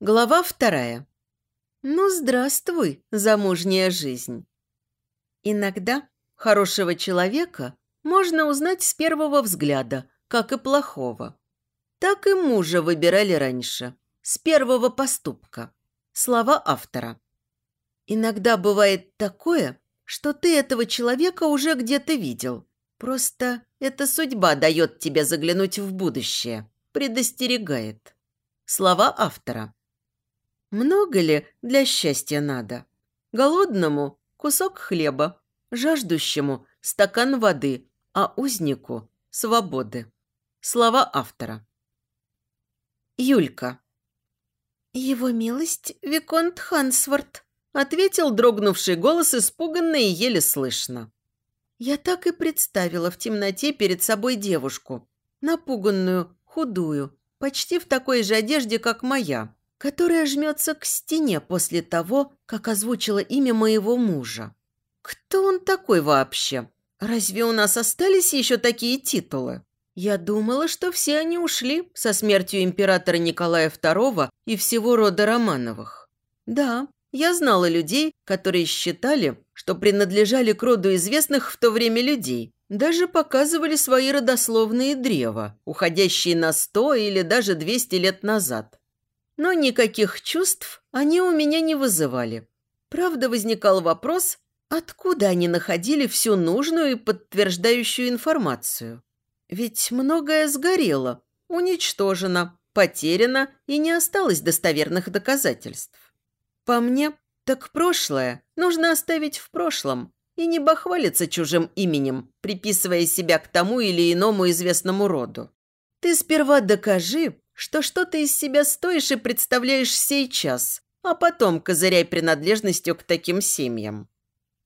Глава вторая. Ну, здравствуй, замужняя жизнь. Иногда хорошего человека можно узнать с первого взгляда, как и плохого. Так и мужа выбирали раньше, с первого поступка. Слова автора. Иногда бывает такое, что ты этого человека уже где-то видел. Просто эта судьба дает тебе заглянуть в будущее, предостерегает. Слова автора. Много ли для счастья надо? Голодному – кусок хлеба, жаждущему – стакан воды, а узнику – свободы. Слова автора. Юлька. «Его милость Виконт Хансворт», – ответил дрогнувший голос, испуганно и еле слышно. Я так и представила в темноте перед собой девушку, напуганную, худую, почти в такой же одежде, как моя, которая жмется к стене после того, как озвучила имя моего мужа. Кто он такой вообще? Разве у нас остались еще такие титулы? Я думала, что все они ушли со смертью императора Николая II и всего рода Романовых. Да, я знала людей, которые считали, что принадлежали к роду известных в то время людей, даже показывали свои родословные древа, уходящие на сто или даже двести лет назад. Но никаких чувств они у меня не вызывали. Правда, возникал вопрос, откуда они находили всю нужную и подтверждающую информацию. Ведь многое сгорело, уничтожено, потеряно и не осталось достоверных доказательств. По мне, так прошлое нужно оставить в прошлом и не бахвалиться чужим именем, приписывая себя к тому или иному известному роду. Ты сперва докажи, что что то из себя стоишь и представляешь сейчас, а потом козыряй принадлежностью к таким семьям.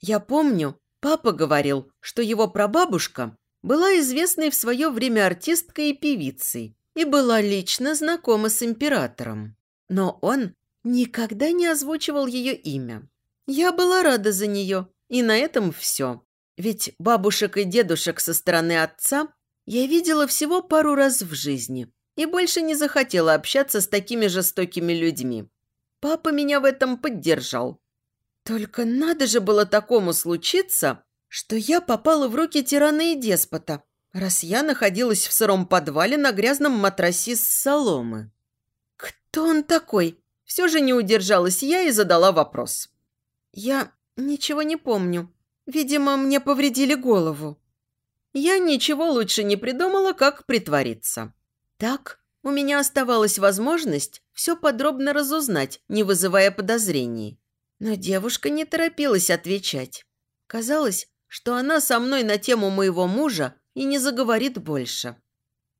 Я помню, папа говорил, что его прабабушка была известной в свое время артисткой и певицей и была лично знакома с императором. Но он никогда не озвучивал ее имя. Я была рада за нее, и на этом все. Ведь бабушек и дедушек со стороны отца я видела всего пару раз в жизни и больше не захотела общаться с такими жестокими людьми. Папа меня в этом поддержал. Только надо же было такому случиться, что я попала в руки тирана и деспота, раз я находилась в сыром подвале на грязном матрасе с соломы. Кто он такой? Все же не удержалась я и задала вопрос. Я ничего не помню. Видимо, мне повредили голову. Я ничего лучше не придумала, как притвориться. Так у меня оставалась возможность все подробно разузнать, не вызывая подозрений. Но девушка не торопилась отвечать. Казалось, что она со мной на тему моего мужа и не заговорит больше.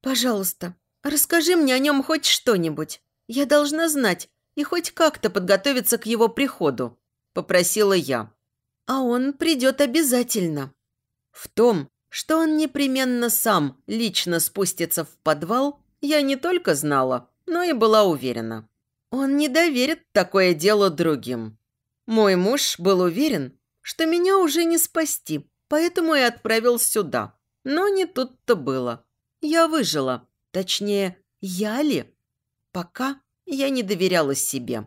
«Пожалуйста, расскажи мне о нем хоть что-нибудь. Я должна знать и хоть как-то подготовиться к его приходу», – попросила я. «А он придет обязательно». В том, что он непременно сам лично спустится в подвал, я не только знала, но и была уверена. Он не доверит такое дело другим. Мой муж был уверен, что меня уже не спасти, поэтому и отправил сюда. Но не тут-то было. Я выжила. Точнее, я ли? Пока я не доверяла себе.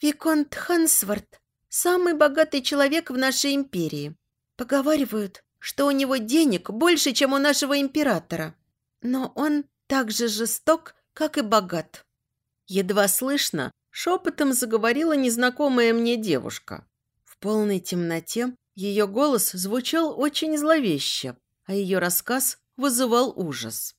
Виконт Хансворт – самый богатый человек в нашей империи. Поговаривают, что у него денег больше, чем у нашего императора. Но он так же жесток, как и богат. Едва слышно, шепотом заговорила незнакомая мне девушка. В полной темноте ее голос звучал очень зловеще, а ее рассказ вызывал ужас.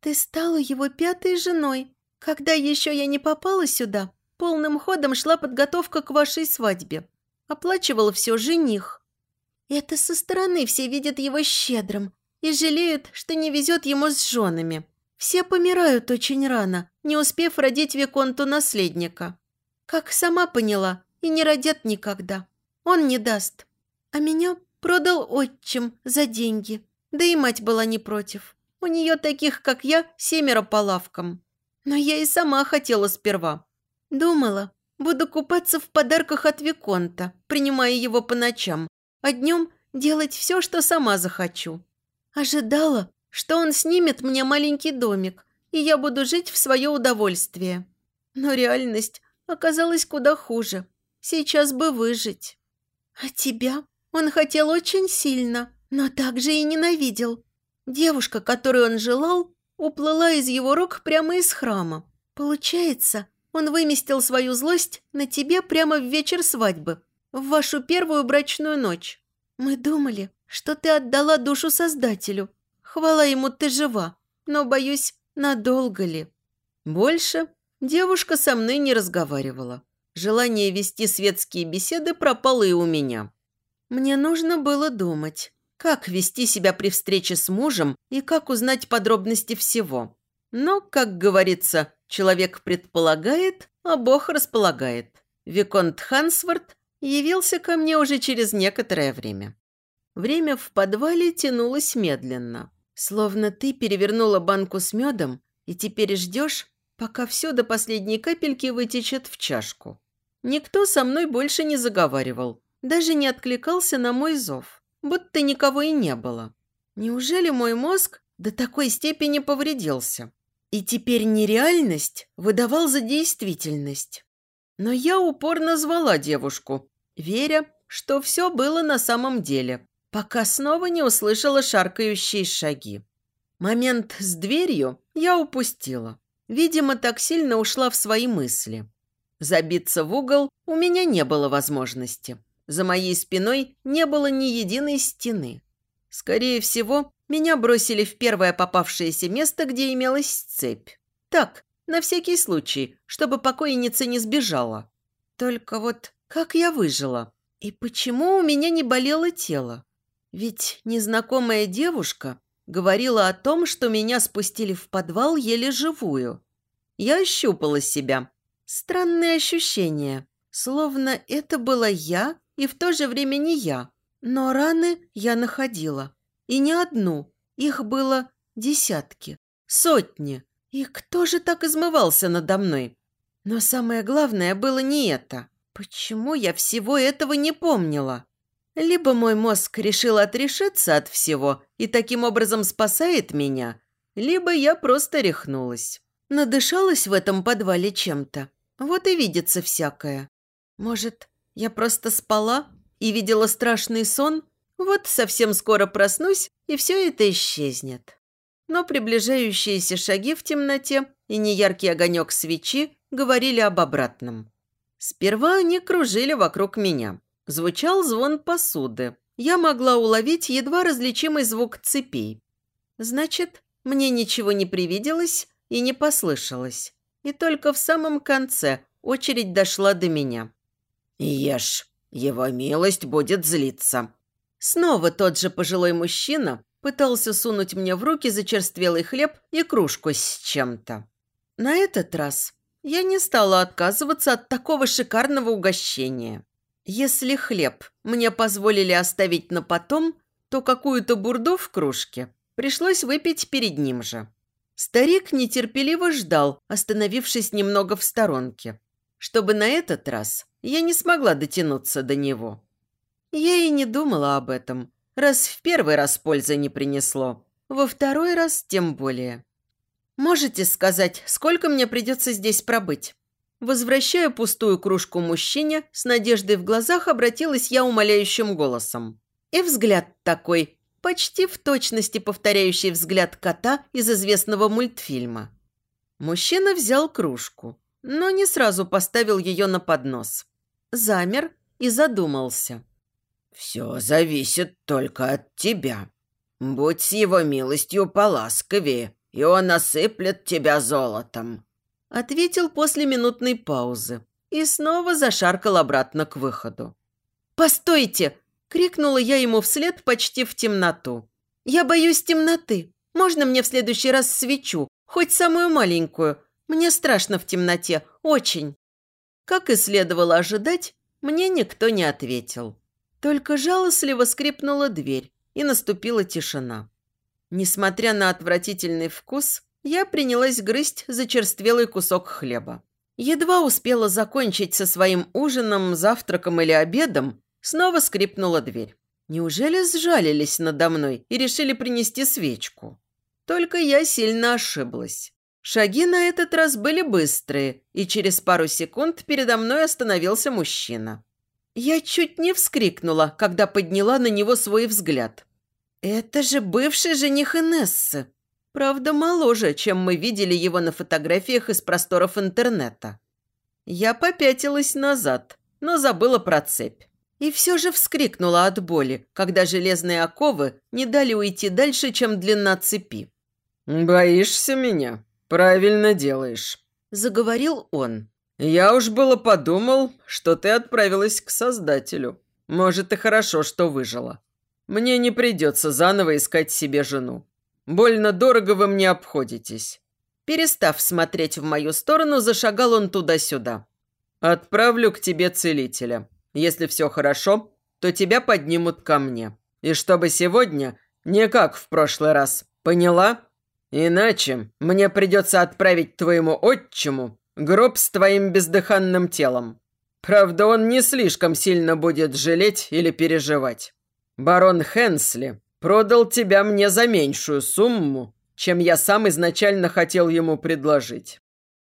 «Ты стала его пятой женой. Когда еще я не попала сюда, полным ходом шла подготовка к вашей свадьбе. Оплачивал все жених. Это со стороны все видят его щедрым и жалеют, что не везет ему с женами. Все помирают очень рано, не успев родить Виконту наследника. Как сама поняла, и не родят никогда. Он не даст. А меня продал отчим за деньги. Да и мать была не против. У нее таких, как я, семеро по лавкам. Но я и сама хотела сперва. Думала, буду купаться в подарках от Виконта, принимая его по ночам, а днем делать все, что сама захочу. Ожидала, что он снимет мне маленький домик, и я буду жить в свое удовольствие. Но реальность оказалась куда хуже. Сейчас бы выжить. А тебя он хотел очень сильно, но также и ненавидел. Девушка, которую он желал, уплыла из его рук прямо из храма. Получается, он выместил свою злость на тебе прямо в вечер свадьбы, в вашу первую брачную ночь. Мы думали, что ты отдала душу Создателю. Хвала ему, ты жива, но, боюсь, надолго ли? Больше девушка со мной не разговаривала. Желание вести светские беседы пропало и у меня. Мне нужно было думать, как вести себя при встрече с мужем и как узнать подробности всего. Но, как говорится, человек предполагает, а Бог располагает. Виконт Хансворт явился ко мне уже через некоторое время. Время в подвале тянулось медленно. Словно ты перевернула банку с медом и теперь ждешь, пока все до последней капельки вытечет в чашку. Никто со мной больше не заговаривал, даже не откликался на мой зов, будто никого и не было. Неужели мой мозг до такой степени повредился? И теперь нереальность выдавал за действительность. Но я упорно звала девушку, веря, что все было на самом деле, пока снова не услышала шаркающие шаги. Момент с дверью я упустила. Видимо, так сильно ушла в свои мысли. Забиться в угол у меня не было возможности. За моей спиной не было ни единой стены. Скорее всего, меня бросили в первое попавшееся место, где имелась цепь. Так, на всякий случай, чтобы покойница не сбежала. Только вот как я выжила? И почему у меня не болело тело? Ведь незнакомая девушка говорила о том, что меня спустили в подвал еле живую. Я ощупала себя, Странные ощущения, словно это была я и в то же время не я. Но раны я находила. И не одну. Их было десятки, сотни. И кто же так измывался надо мной? Но самое главное было не это. Почему я всего этого не помнила? Либо мой мозг решил отрешиться от всего и таким образом спасает меня, либо я просто рехнулась. Надышалась в этом подвале чем-то вот и видится всякое. Может, я просто спала и видела страшный сон? Вот совсем скоро проснусь, и все это исчезнет. Но приближающиеся шаги в темноте и неяркий огонек свечи говорили об обратном. Сперва они кружили вокруг меня. Звучал звон посуды. Я могла уловить едва различимый звук цепей. Значит, мне ничего не привиделось и не послышалось. И только в самом конце очередь дошла до меня. «Ешь, его милость будет злиться». Снова тот же пожилой мужчина пытался сунуть мне в руки зачерствелый хлеб и кружку с чем-то. На этот раз я не стала отказываться от такого шикарного угощения. Если хлеб мне позволили оставить на потом, то какую-то бурду в кружке пришлось выпить перед ним же. Старик нетерпеливо ждал, остановившись немного в сторонке, чтобы на этот раз я не смогла дотянуться до него. Я и не думала об этом, раз в первый раз пользы не принесло, во второй раз тем более. «Можете сказать, сколько мне придется здесь пробыть?» Возвращая пустую кружку мужчине, с надеждой в глазах обратилась я умоляющим голосом. И взгляд такой, почти в точности повторяющий взгляд кота из известного мультфильма. Мужчина взял кружку, но не сразу поставил ее на поднос. Замер и задумался. «Все зависит только от тебя. Будь с его милостью поласковее, и он осыплет тебя золотом», ответил после минутной паузы и снова зашаркал обратно к выходу. «Постойте!» Крикнула я ему вслед почти в темноту. «Я боюсь темноты. Можно мне в следующий раз свечу? Хоть самую маленькую. Мне страшно в темноте. Очень». Как и следовало ожидать, мне никто не ответил. Только жалостливо скрипнула дверь, и наступила тишина. Несмотря на отвратительный вкус, я принялась грызть зачерствелый кусок хлеба. Едва успела закончить со своим ужином, завтраком или обедом, Снова скрипнула дверь. Неужели сжалились надо мной и решили принести свечку? Только я сильно ошиблась. Шаги на этот раз были быстрые, и через пару секунд передо мной остановился мужчина. Я чуть не вскрикнула, когда подняла на него свой взгляд. «Это же бывший жених Инессы. Правда, моложе, чем мы видели его на фотографиях из просторов интернета. Я попятилась назад, но забыла про цепь. И все же вскрикнула от боли, когда железные оковы не дали уйти дальше, чем длина цепи. «Боишься меня? Правильно делаешь», – заговорил он. «Я уж было подумал, что ты отправилась к Создателю. Может, и хорошо, что выжила. Мне не придется заново искать себе жену. Больно дорого вы мне обходитесь». Перестав смотреть в мою сторону, зашагал он туда-сюда. «Отправлю к тебе целителя. Если все хорошо, то тебя поднимут ко мне. И чтобы сегодня не как в прошлый раз. Поняла? Иначе мне придется отправить твоему отчиму гроб с твоим бездыханным телом. Правда, он не слишком сильно будет жалеть или переживать. Барон Хенсли продал тебя мне за меньшую сумму, чем я сам изначально хотел ему предложить.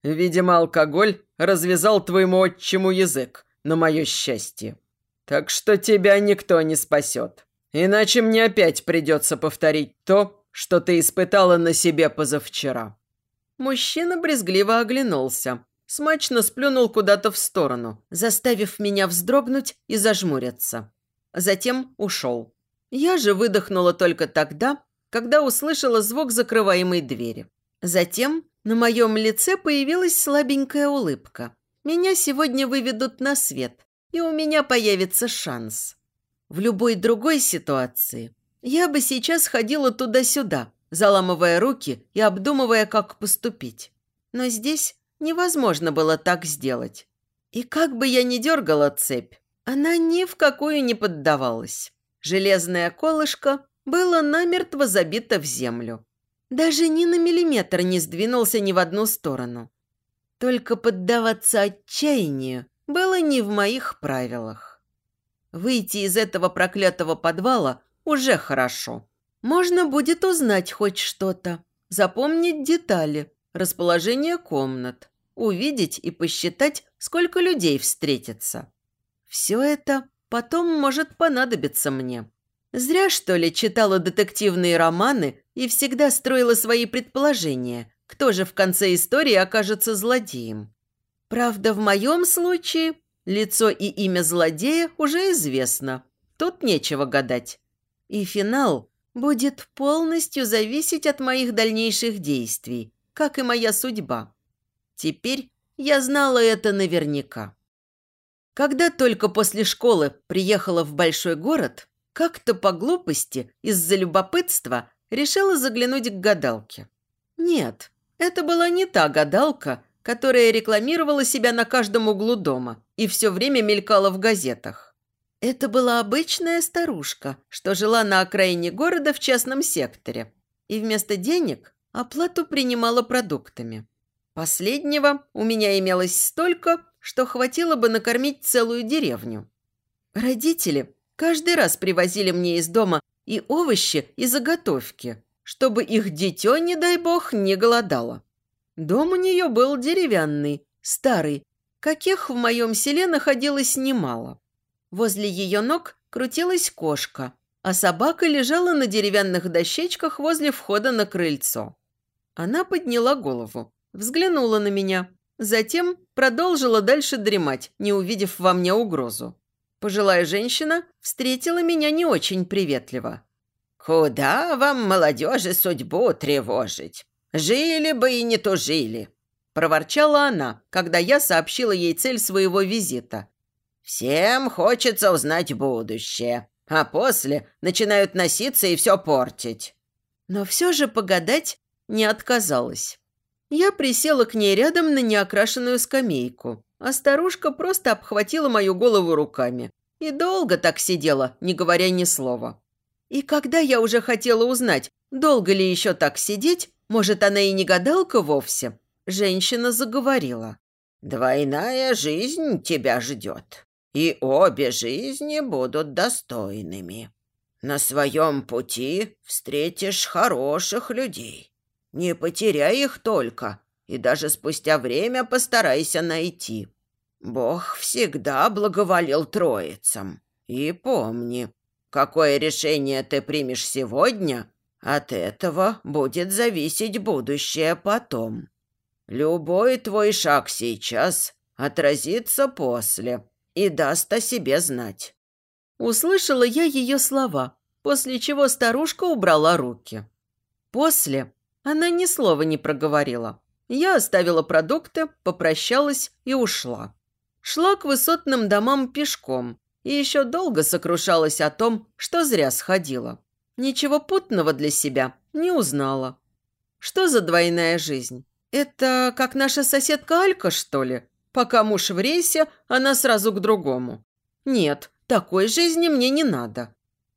Видимо, алкоголь развязал твоему отчиму язык, на мое счастье. Так что тебя никто не спасет. Иначе мне опять придется повторить то, что ты испытала на себе позавчера». Мужчина брезгливо оглянулся, смачно сплюнул куда-то в сторону, заставив меня вздрогнуть и зажмуриться. Затем ушел. Я же выдохнула только тогда, когда услышала звук закрываемой двери. Затем на моем лице появилась слабенькая улыбка. Меня сегодня выведут на свет, и у меня появится шанс. В любой другой ситуации я бы сейчас ходила туда-сюда, заламывая руки и обдумывая, как поступить. Но здесь невозможно было так сделать. И как бы я ни дергала цепь, она ни в какую не поддавалась. Железное колышко было намертво забито в землю. Даже ни на миллиметр не сдвинулся ни в одну сторону. Только поддаваться отчаянию было не в моих правилах. Выйти из этого проклятого подвала уже хорошо. Можно будет узнать хоть что-то, запомнить детали, расположение комнат, увидеть и посчитать, сколько людей встретится. Все это потом может понадобиться мне. Зря, что ли, читала детективные романы и всегда строила свои предположения, кто же в конце истории окажется злодеем. Правда, в моем случае лицо и имя злодея уже известно. Тут нечего гадать. И финал будет полностью зависеть от моих дальнейших действий, как и моя судьба. Теперь я знала это наверняка. Когда только после школы приехала в большой город, как-то по глупости, из-за любопытства, решила заглянуть к гадалке. Нет, это была не та гадалка, которая рекламировала себя на каждом углу дома и все время мелькала в газетах. Это была обычная старушка, что жила на окраине города в частном секторе. И вместо денег оплату принимала продуктами. Последнего у меня имелось столько, что хватило бы накормить целую деревню. Родители каждый раз привозили мне из дома и овощи, и заготовки, чтобы их дитё, не дай бог, не голодало. Дом у нее был деревянный, старый, каких в моем селе находилось немало. Возле ее ног крутилась кошка, а собака лежала на деревянных дощечках возле входа на крыльцо. Она подняла голову, взглянула на меня, затем продолжила дальше дремать, не увидев во мне угрозу. Пожилая женщина встретила меня не очень приветливо. «Куда вам, молодежи, судьбу тревожить? Жили бы и не тужили!» Проворчала она, когда я сообщила ей цель своего визита. «Всем хочется узнать будущее, а после начинают носиться и все портить». Но все же погадать не отказалась. Я присела к ней рядом на неокрашенную скамейку, а старушка просто обхватила мою голову руками и долго так сидела, не говоря ни слова. И когда я уже хотела узнать, долго ли еще так сидеть, может, она и не гадалка вовсе, женщина заговорила. «Двойная жизнь тебя ждет, и обе жизни будут достойными. На своем пути встретишь хороших людей. Не потеряй их только, и даже спустя время постарайся найти. Бог всегда благоволил троицам. И помни, какое решение ты примешь сегодня, от этого будет зависеть будущее потом. Любой твой шаг сейчас отразится после и даст о себе знать». Услышала я ее слова, после чего старушка убрала руки. После она ни слова не проговорила. Я оставила продукты, попрощалась и ушла. Шла к высотным домам пешком и еще долго сокрушалась о том, что зря сходила. Ничего путного для себя не узнала. Что за двойная жизнь? Это как наша соседка Алька, что ли? Пока муж в рейсе, она сразу к другому. Нет, такой жизни мне не надо.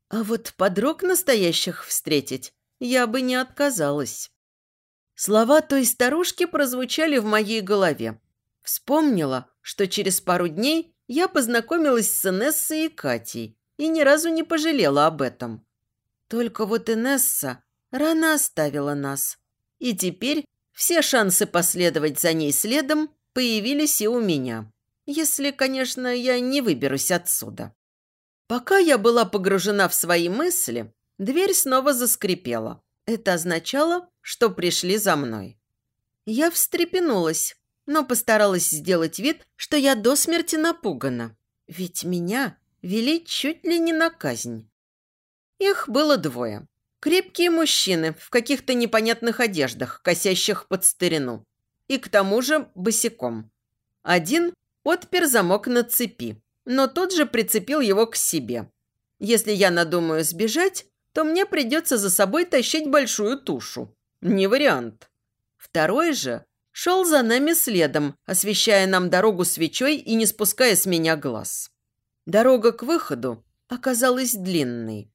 А вот подруг настоящих встретить я бы не отказалась. Слова той старушки прозвучали в моей голове. Вспомнила, что через пару дней я познакомилась с Инессой и Катей и ни разу не пожалела об этом. Только вот Инесса рано оставила нас. И теперь все шансы последовать за ней следом появились и у меня. Если, конечно, я не выберусь отсюда. Пока я была погружена в свои мысли, дверь снова заскрипела. Это означало, что пришли за мной. Я встрепенулась, но постаралась сделать вид, что я до смерти напугана. Ведь меня вели чуть ли не на казнь. Их было двое. Крепкие мужчины в каких-то непонятных одеждах, косящих под старину. И к тому же босиком. Один отпер замок на цепи, но тот же прицепил его к себе. Если я надумаю сбежать, то мне придется за собой тащить большую тушу. Не вариант. Второй же шел за нами следом, освещая нам дорогу свечой и не спуская с меня глаз. Дорога к выходу оказалась длинной.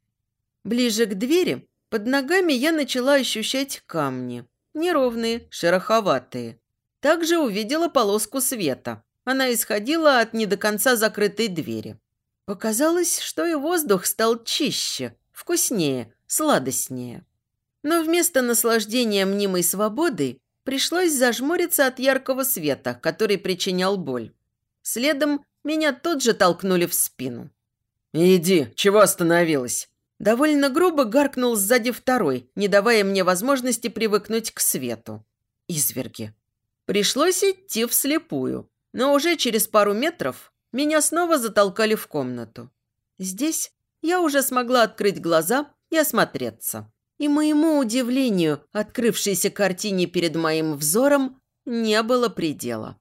Ближе к двери под ногами я начала ощущать камни. Неровные, шероховатые. Также увидела полоску света. Она исходила от не до конца закрытой двери. Показалось, что и воздух стал чище, вкуснее, сладостнее. Но вместо наслаждения мнимой свободой пришлось зажмуриться от яркого света, который причинял боль. Следом меня тут же толкнули в спину. «Иди, чего остановилась?» Довольно грубо гаркнул сзади второй, не давая мне возможности привыкнуть к свету. Изверги. Пришлось идти вслепую, но уже через пару метров меня снова затолкали в комнату. Здесь я уже смогла открыть глаза и осмотреться. И моему удивлению, открывшейся картине перед моим взором не было предела.